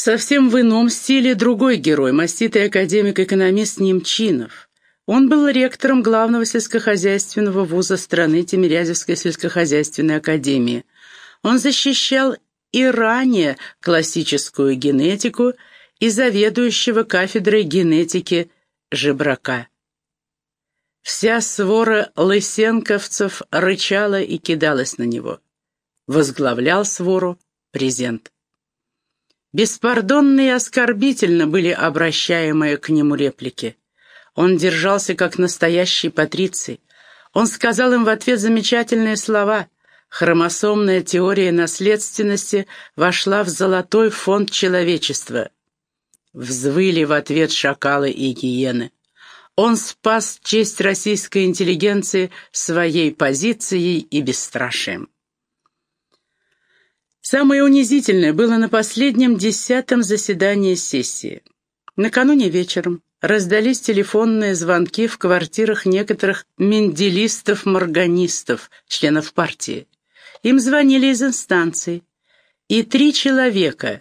Совсем в ином стиле другой герой, маститый академик-экономист Немчинов. Он был ректором главного сельскохозяйственного вуза страны Тимирязевской сельскохозяйственной академии. Он защищал и ранее классическую генетику и заведующего кафедрой генетики Жебрака. Вся свора лысенковцев рычала и кидалась на него. Возглавлял свору презент. Беспардонно и оскорбительно были обращаемые к нему реплики. Он держался как настоящий патриций. Он сказал им в ответ замечательные слова. Хромосомная теория наследственности вошла в золотой фонд человечества. Взвыли в ответ шакалы и гиены. Он спас честь российской интеллигенции своей позицией и бесстрашием. Самое унизительное было на последнем десятом заседании сессии. Накануне вечером раздались телефонные звонки в квартирах некоторых менделистов-морганистов, членов партии. Им звонили из инстанций. И три человека,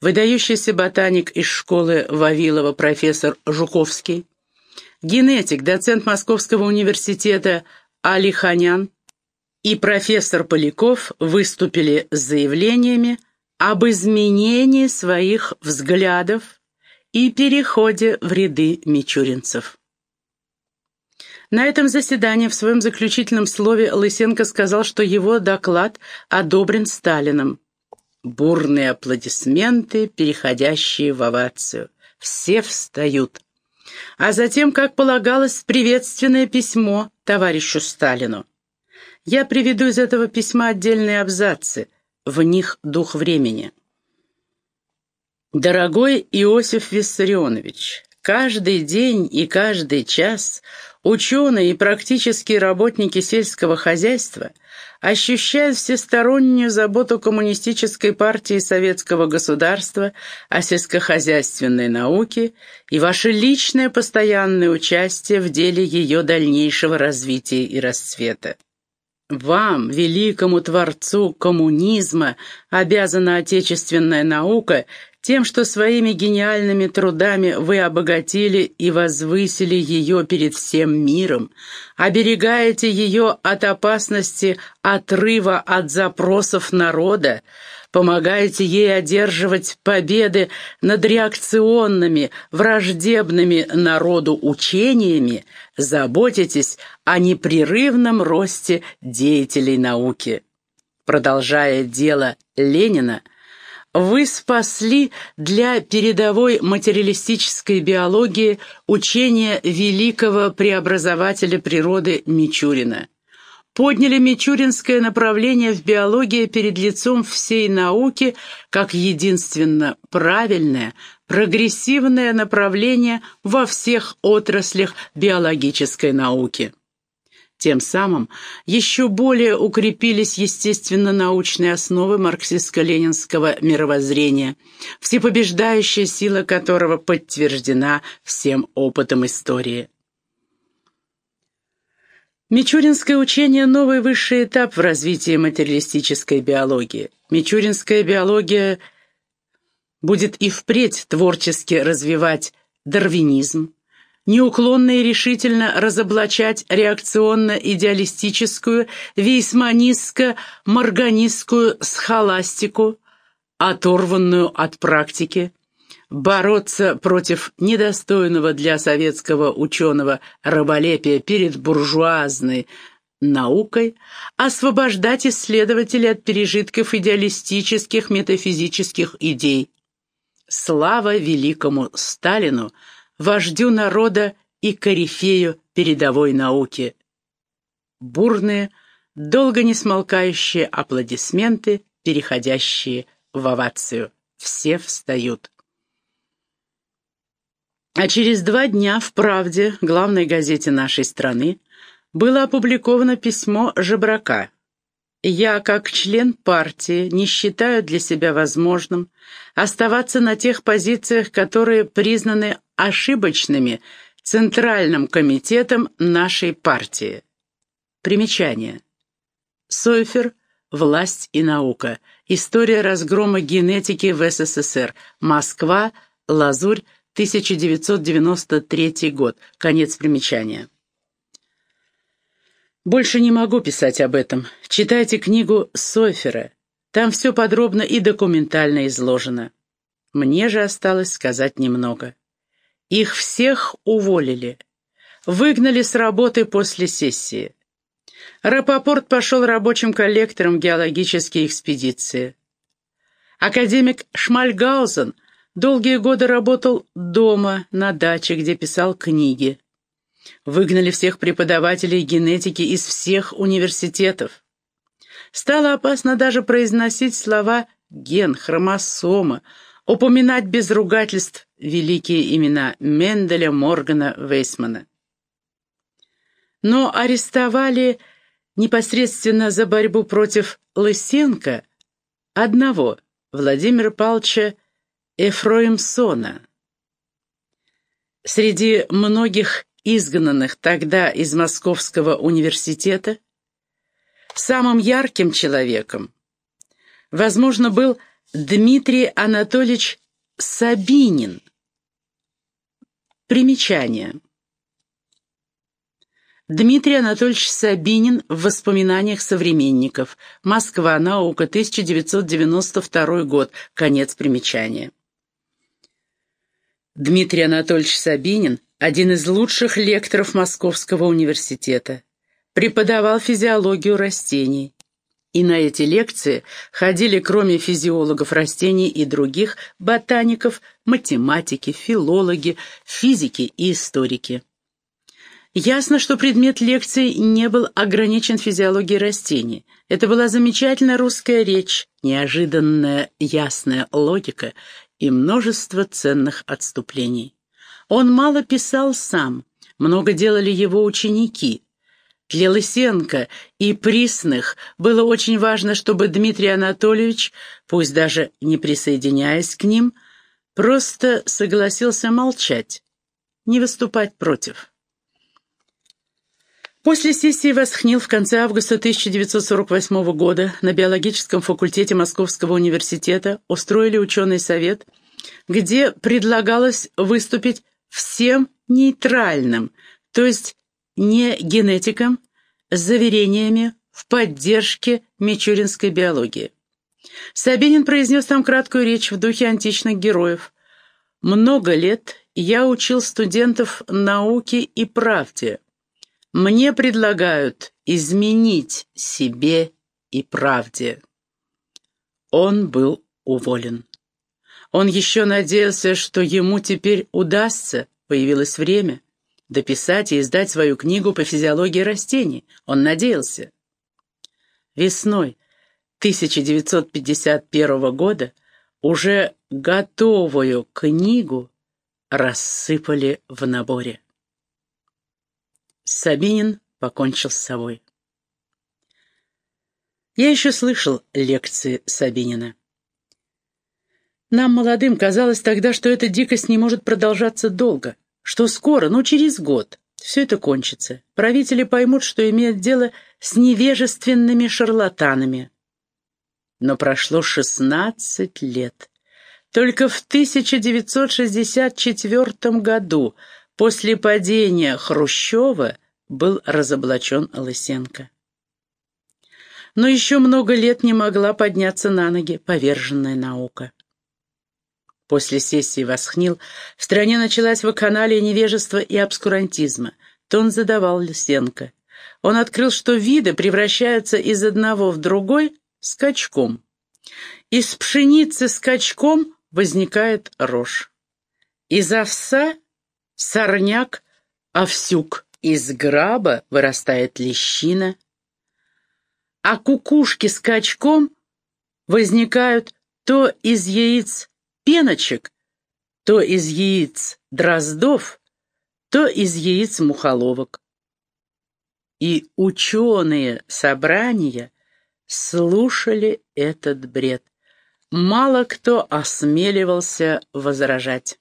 выдающийся ботаник из школы Вавилова профессор Жуковский, генетик, доцент Московского университета Али Ханян, и профессор Поляков выступили с заявлениями об изменении своих взглядов и переходе в ряды мичуринцев. На этом заседании в своем заключительном слове Лысенко сказал, что его доклад одобрен Сталином. Бурные аплодисменты, переходящие в овацию. Все встают. А затем, как полагалось, приветственное письмо товарищу Сталину. Я приведу из этого письма отдельные абзацы, в них дух времени. Дорогой Иосиф Виссарионович, каждый день и каждый час ученые и практические работники сельского хозяйства ощущают всестороннюю заботу коммунистической партии советского государства о сельскохозяйственной науке и ваше личное постоянное участие в деле ее дальнейшего развития и расцвета. Вам, великому творцу коммунизма, обязана отечественная наука тем, что своими гениальными трудами вы обогатили и возвысили ее перед всем миром, оберегаете ее от опасности отрыва от запросов народа, помогаете ей одерживать победы над реакционными, враждебными народу учениями, заботитесь о непрерывном росте деятелей науки. Продолжая дело Ленина, вы спасли для передовой материалистической биологии учение великого преобразователя природы Мичурина подняли мичуринское направление в биологии перед лицом всей науки как единственно правильное, прогрессивное направление во всех отраслях биологической науки. Тем самым еще более укрепились естественно-научные основы марксистско-ленинского мировоззрения, всепобеждающая сила которого подтверждена всем опытом истории. Мичуринское учение – новый высший этап в развитии материалистической биологии. Мичуринская биология будет и впредь творчески развивать дарвинизм, неуклонно и решительно разоблачать реакционно-идеалистическую, вейсманистско-морганистскую схоластику, оторванную от практики, бороться против недостойного для советского ученого раболепия перед буржуазной наукой, освобождать исследователей от пережитков идеалистических метафизических идей. Слава великому Сталину, вождю народа и корифею передовой науки. Бурные, долго не смолкающие аплодисменты, переходящие в овацию. Все встают. А через два дня в «Правде», главной газете нашей страны, было опубликовано письмо Жебрака. «Я, как член партии, не считаю для себя возможным оставаться на тех позициях, которые признаны ошибочными Центральным комитетом нашей партии». Примечание. Сойфер «Власть и наука», История разгрома генетики в СССР. Москва. Лазурь. 1993 год. Конец примечания. Больше не могу писать об этом. Читайте книгу Софера. Там все подробно и документально изложено. Мне же осталось сказать немного. Их всех уволили. Выгнали с работы после сессии. Рапопорт пошел рабочим коллектором геологической экспедиции. Академик Шмальгаузен долгие годы работал дома, на даче, где писал книги. Выгнали всех преподавателей генетики из всех университетов. Стало опасно даже произносить слова «ген», «хромосома», упоминать без ругательств великие имена Менделя, Моргана, Вейсмана. Но арестовали непосредственно за борьбу против Лысенко одного, Владимира Павловича Эфроимсона. Среди многих изгнанных тогда из Московского университета Самым ярким человеком, возможно, был Дмитрий Анатольевич Сабинин. Примечание. Дмитрий Анатольевич Сабинин в воспоминаниях современников. Москва. Наука. 1992 год. Конец примечания. Дмитрий Анатольевич Сабинин – один из лучших лекторов Московского университета преподавал физиологию растений. И на эти лекции ходили, кроме физиологов растений и других, ботаников, математики, филологи, физики и историки. Ясно, что предмет лекции не был ограничен физиологией растений. Это была замечательная русская речь, неожиданная ясная логика и множество ценных отступлений. Он мало писал сам, много делали его ученики, для Лысенко и Присных было очень важно, чтобы Дмитрий Анатольевич, пусть даже не присоединяясь к ним, просто согласился молчать, не выступать против. После сессии Восхнил в конце августа 1948 года на биологическом факультете Московского университета устроили ученый совет, где предлагалось выступить всем нейтральным, то есть не генетикам с заверениями в поддержке мичуринской биологии. Сабинин произнес там краткую речь в духе античных героев. «Много лет я учил студентов науке и правде. Мне предлагают изменить себе и правде». Он был уволен. Он еще надеялся, что ему теперь удастся, появилось время дописать и издать свою книгу по физиологии растений. Он надеялся. Весной 1951 года уже готовую книгу рассыпали в наборе. Сабинин покончил с собой. Я еще слышал лекции Сабинина. Нам, молодым, казалось тогда, что эта дикость не может продолжаться долго что скоро, ну через год, все это кончится. Правители поймут, что имеют дело с невежественными шарлатанами. Но прошло шестнадцать лет. Только в 1964 году, после падения Хрущева, был разоблачен Лысенко. Но еще много лет не могла подняться на ноги поверженная наука. После сессии Восхнил в стране началась вакханалия невежества и обскурантизма. Тон задавал Лисенко. Он открыл, что виды превращаются из одного в другой скачком. Из пшеницы скачком возникает рожь. Из овса — сорняк, овсюк. Из граба вырастает лещина. А кукушки скачком возникают то из яиц пеночек, то из яиц дроздов, то из яиц мухоловок. И ученые собрания слушали этот бред. Мало кто осмеливался возражать.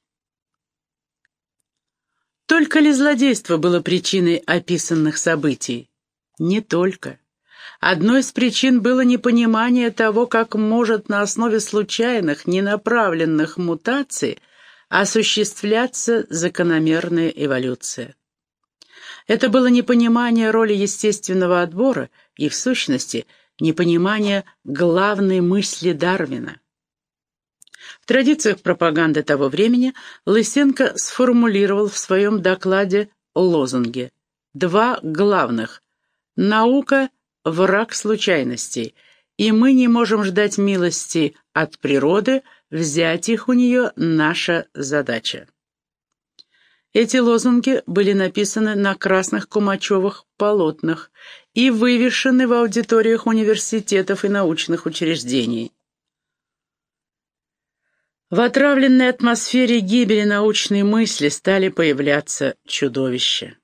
Только ли злодейство было причиной описанных событий? Не только. Одной из причин было непонимание того, как может на основе случайных, ненаправленных мутаций осуществляться закономерная эволюция. Это было непонимание роли естественного отбора и, в сущности, непонимание главной мысли Дарвина. Традициях пропаганды того времени Лысенко сформулировал в своем докладе лозунги. Два главных – наука – враг случайностей, и мы не можем ждать милости от природы, взять их у нее – наша задача. Эти лозунги были написаны на красных кумачевых полотнах и вывешены в аудиториях университетов и научных учреждений. В отравленной атмосфере гибели научной мысли стали появляться чудовища.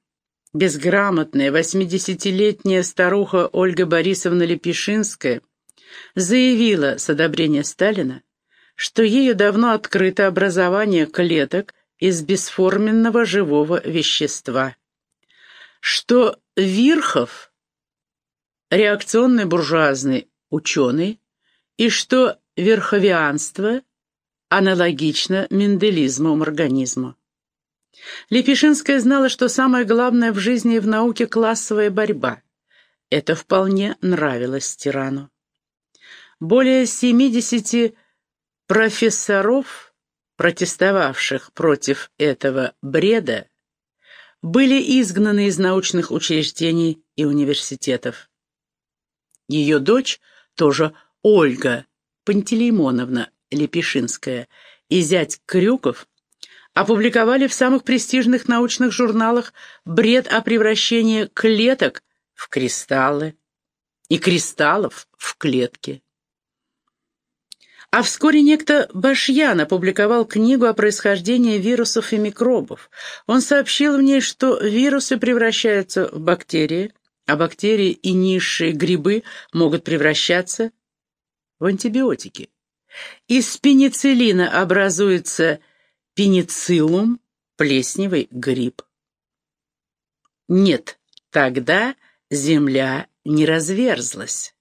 Безграмотная восьмидесятилетняя старуха Ольга Борисовна Лепешинская заявила с одобрения Сталина, что ею давно открыто образование клеток из бесформенного живого вещества, что Вирхов – реакционный буржуазный ученый, и что верховианство – аналогично менделизму организма. Лепешинская знала, что самое главное в жизни и в науке – классовая борьба. Это вполне нравилось тирану. Более 70 профессоров, протестовавших против этого бреда, были изгнаны из научных учреждений и университетов. Ее дочь, тоже Ольга Пантелеймоновна, Лепешинская и зять Крюков опубликовали в самых престижных научных журналах бред о превращении клеток в кристаллы и кристаллов в клетки. А вскоре некто Башьян опубликовал книгу о происхождении вирусов и микробов. Он сообщил в ней, что вирусы превращаются в бактерии, а бактерии и низшие грибы могут превращаться в антибиотики. Из пенициллина образуется пенициллум, плесневый гриб. Нет, тогда земля не разверзлась.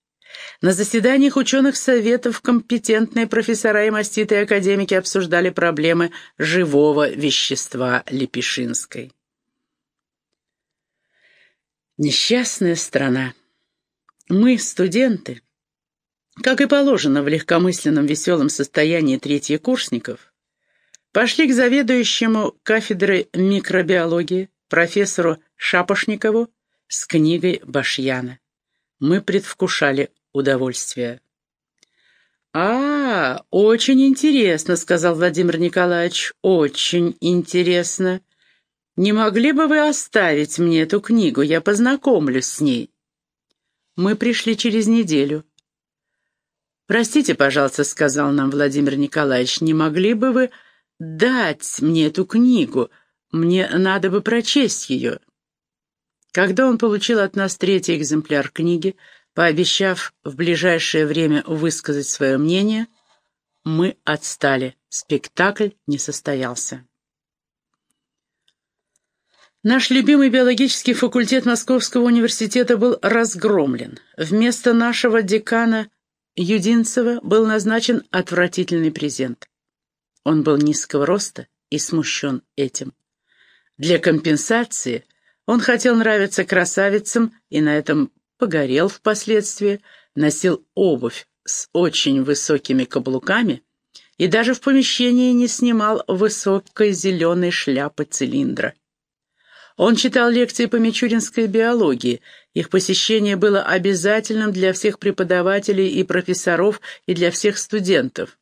На заседаниях ученых советов компетентные профессора и маститые академики обсуждали проблемы живого вещества Лепешинской. Несчастная страна. Мы, студенты, как и положено в легкомысленном веселом состоянии третьекурсников, пошли к заведующему кафедрой микробиологии, профессору Шапошникову, с книгой Башьяна. Мы предвкушали удовольствие. «А, очень интересно», — сказал Владимир Николаевич, — «очень интересно. Не могли бы вы оставить мне эту книгу, я познакомлюсь с ней?» Мы пришли через неделю. «Простите, пожалуйста», — сказал нам Владимир Николаевич, «не могли бы вы дать мне эту книгу? Мне надо бы прочесть ее». Когда он получил от нас третий экземпляр книги, пообещав в ближайшее время высказать свое мнение, мы отстали. Спектакль не состоялся. Наш любимый биологический факультет Московского университета был разгромлен. Вместо нашего декана Юдинцева был назначен отвратительный презент. Он был низкого роста и смущен этим. Для компенсации он хотел нравиться красавицам и на этом погорел впоследствии, носил обувь с очень высокими каблуками и даже в помещении не снимал высокой зеленой шляпы цилиндра. Он читал лекции по мичуринской биологии. Их посещение было обязательным для всех преподавателей и профессоров и для всех студентов.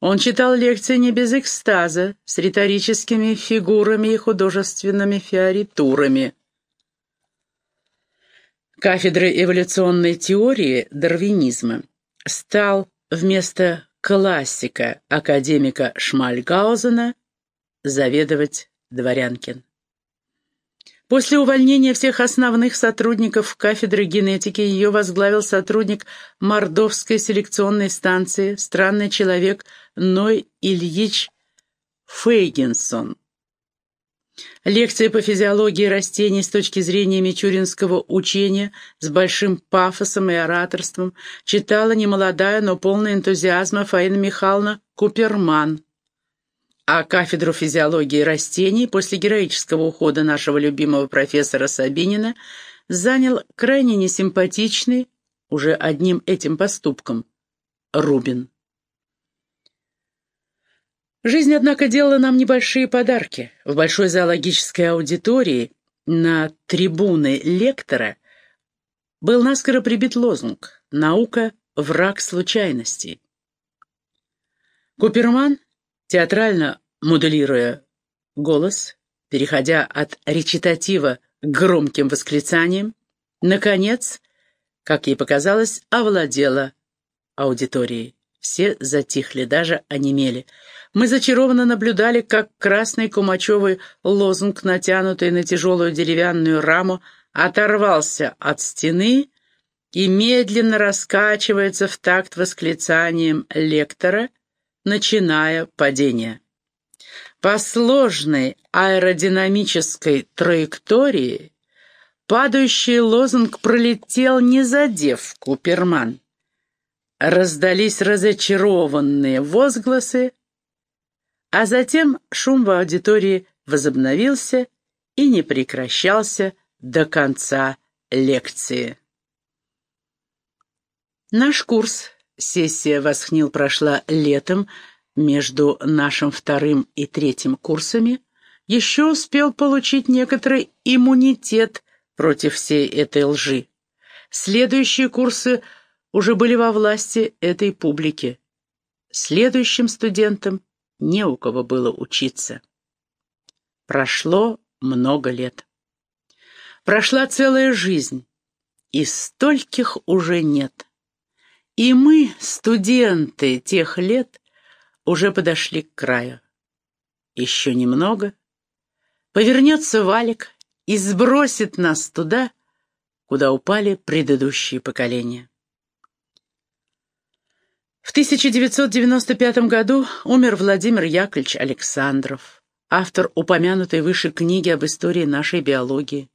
Он читал лекции не без экстаза, с риторическими фигурами и художественными фиоритурами. Кафедрой эволюционной теории дарвинизма стал вместо классика академика Шмальгаузена заведовать Дворянкин. После увольнения всех основных сотрудников кафедры генетики ее возглавил сотрудник Мордовской селекционной станции, странный человек Ной Ильич Фейгенсон. Лекции по физиологии растений с точки зрения мичуринского учения с большим пафосом и ораторством читала немолодая, но полная энтузиазма Фаина Михайловна Куперман. А кафедру физиологии растений после героического ухода нашего любимого профессора Сабинина занял крайне несимпатичный, уже одним этим поступком, Рубин. Жизнь, однако, делала нам небольшие подарки. В большой зоологической аудитории на трибуны лектора был наскоро прибит лозунг «Наука – враг случайностей». Куперман, театрально моделируя голос, переходя от речитатива к громким восклицаниям, наконец, как ей показалось, овладела аудиторией. Все затихли, даже онемели. Мы зачарованно наблюдали, как красный кумачевый лозунг, натянутый на тяжелую деревянную раму, оторвался от стены и медленно раскачивается в такт восклицанием лектора, начиная падение. По сложной аэродинамической траектории падающий лозунг пролетел, не задев Куперман. Раздались разочарованные возгласы, а затем шум в аудитории возобновился и не прекращался до конца лекции. Наш курс, сессия «Восхнил» прошла летом, между нашим вторым и третьим курсами, еще успел получить некоторый иммунитет против всей этой лжи. Следующие курсы – уже были во власти этой публики. Следующим студентам не у кого было учиться. Прошло много лет. Прошла целая жизнь, и стольких уже нет. И мы, студенты тех лет, уже подошли к краю. Еще немного. Повернется валик и сбросит нас туда, куда упали предыдущие поколения. В 1995 году умер Владимир Яковлевич Александров, автор упомянутой выше книги об истории нашей биологии.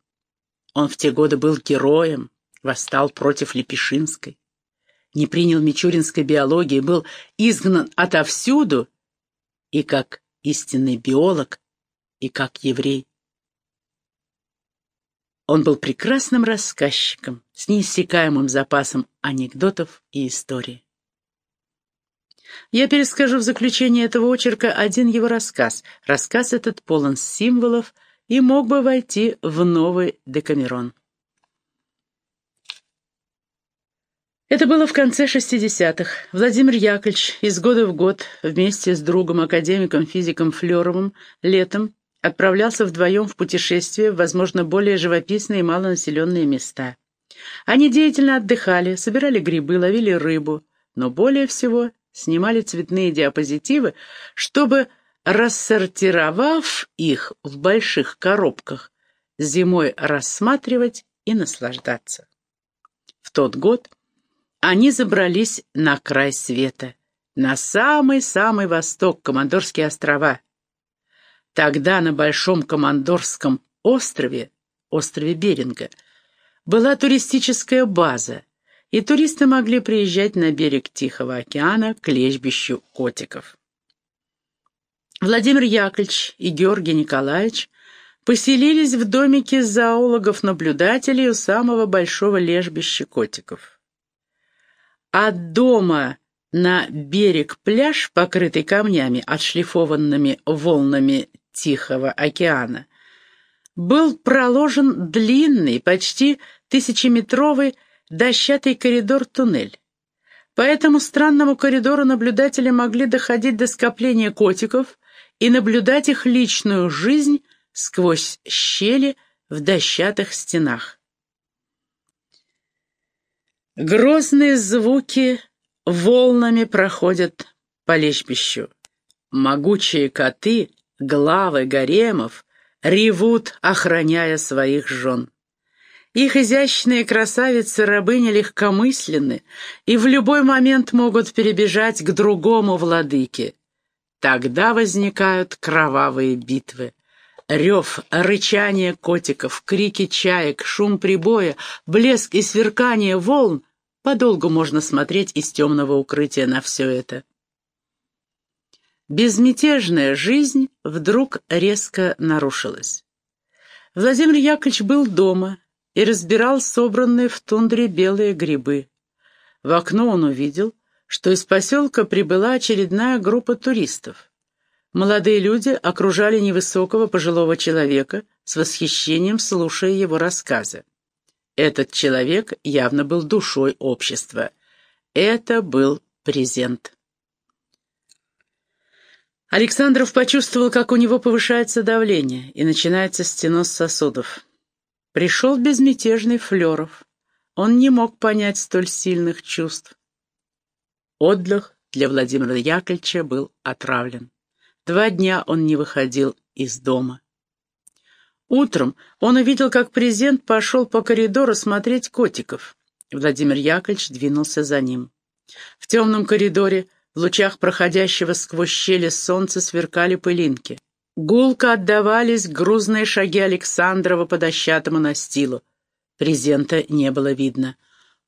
Он в те годы был героем, восстал против Лепешинской, не принял мичуринской биологии, был изгнан отовсюду и как истинный биолог, и как еврей. Он был прекрасным рассказчиком с неиссякаемым запасом анекдотов и историй. Я перескажу в заключение этого очерка один его рассказ. Рассказ этот полон символов и мог бы войти в новый Декамерон. Это было в конце 60-х. Владимир Яковлевич из года в год вместе с другом, академиком-физиком Флеровым, летом отправлялся вдвоем в путешествие в, возможно, более живописные и малонаселенные места. Они деятельно отдыхали, собирали грибы, ловили рыбу, но более всего снимали цветные диапозитивы, чтобы, рассортировав их в больших коробках, зимой рассматривать и наслаждаться. В тот год они забрались на край света, на самый-самый восток Командорские острова. Тогда на Большом Командорском острове, острове Беринга, была туристическая база, и туристы могли приезжать на берег Тихого океана к лежбищу котиков. Владимир Яковлевич и Георгий Николаевич поселились в домике зоологов-наблюдателей у самого большого лежбища котиков. От дома на берег пляж, покрытый камнями, отшлифованными волнами Тихого океана, был проложен длинный, почти тысячеметровый дощатый коридор-туннель. По этому странному коридору наблюдатели могли доходить до скопления котиков и наблюдать их личную жизнь сквозь щели в дощатых стенах. Грозные звуки волнами проходят по лечбищу. Могучие коты, главы гаремов, ревут, охраняя своих жен. Их изящные красавицы-рабыни легкомысленны и в любой момент могут перебежать к другому владыке. Тогда возникают кровавые битвы. Рев, рычание котиков, крики чаек, шум прибоя, блеск и сверкание волн — подолгу можно смотреть из темного укрытия на все это. Безмятежная жизнь вдруг резко нарушилась. Владимир Яковлевич был дома и разбирал собранные в тундре белые грибы. В окно он увидел, что из поселка прибыла очередная группа туристов. Молодые люди окружали невысокого пожилого человека, с восхищением слушая его рассказы. Этот человек явно был душой общества. Это был презент. Александров почувствовал, как у него повышается давление и начинается стеноз сосудов. Пришел безмятежный Флеров. Он не мог понять столь сильных чувств. Отдых для Владимира Яковлевича был отравлен. Два дня он не выходил из дома. Утром он увидел, как презент пошел по коридору смотреть котиков. Владимир Яковлевич двинулся за ним. В темном коридоре, в лучах проходящего сквозь щели солнца сверкали пылинки. Гулко отдавались грузные шаги Александрова по дощатому настилу. Презента не было видно.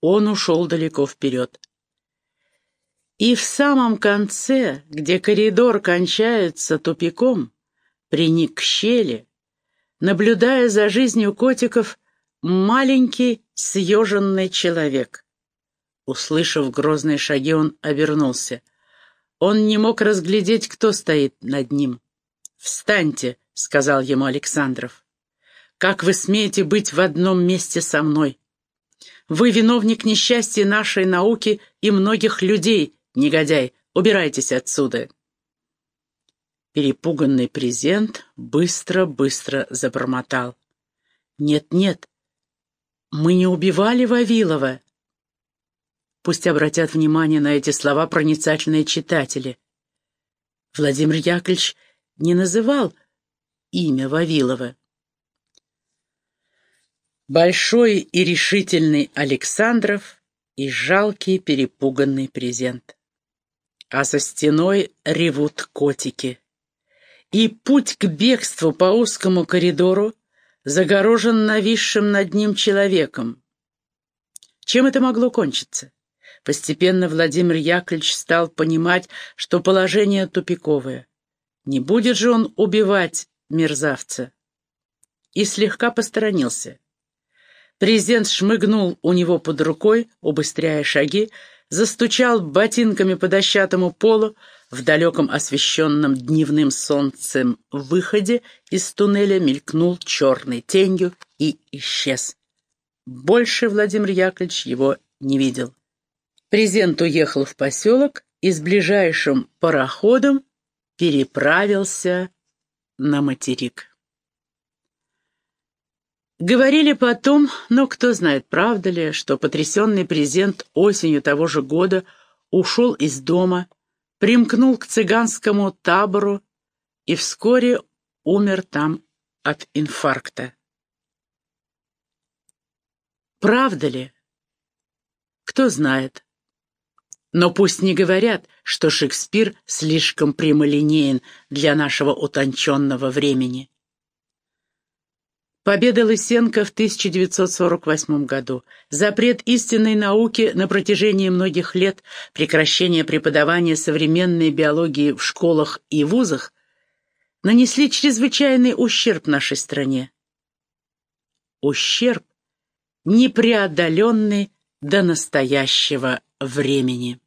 Он ушел далеко вперед. И в самом конце, где коридор кончается тупиком, приник к щели, наблюдая за жизнью котиков, маленький съеженный человек. Услышав грозные шаги, он обернулся. Он не мог разглядеть, кто стоит над ним. «Встаньте», — сказал ему Александров. «Как вы смеете быть в одном месте со мной? Вы виновник несчастья нашей науки и многих людей, «Негодяй, убирайтесь отсюда!» Перепуганный презент быстро-быстро забормотал. «Нет-нет, мы не убивали Вавилова!» Пусть обратят внимание на эти слова проницательные читатели. Владимир Яковлевич не называл имя Вавилова. Большой и решительный Александров и жалкий перепуганный презент а за стеной ревут котики. И путь к бегству по узкому коридору загорожен нависшим над ним человеком. Чем это могло кончиться? Постепенно Владимир Яковлевич стал понимать, что положение тупиковое. Не будет же он убивать мерзавца. И слегка посторонился. Президент шмыгнул у него под рукой, убыстряя шаги, застучал ботинками по дощатому полу, в далеком освещенном дневным солнцем выходе из туннеля мелькнул черной тенью и исчез. Больше Владимир Яковлевич его не видел. Презент уехал в поселок и с ближайшим пароходом переправился на материк. Говорили потом, но кто знает, правда ли, что потрясенный презент осенью того же года ушел из дома, примкнул к цыганскому табору и вскоре умер там от инфаркта. Правда ли? Кто знает. Но пусть не говорят, что Шекспир слишком прямолинеен для нашего утонченного времени. Победа Лысенко в 1948 году, запрет истинной науки на протяжении многих лет, прекращение преподавания современной биологии в школах и вузах нанесли чрезвычайный ущерб нашей стране. Ущерб, непреодоленный до настоящего времени.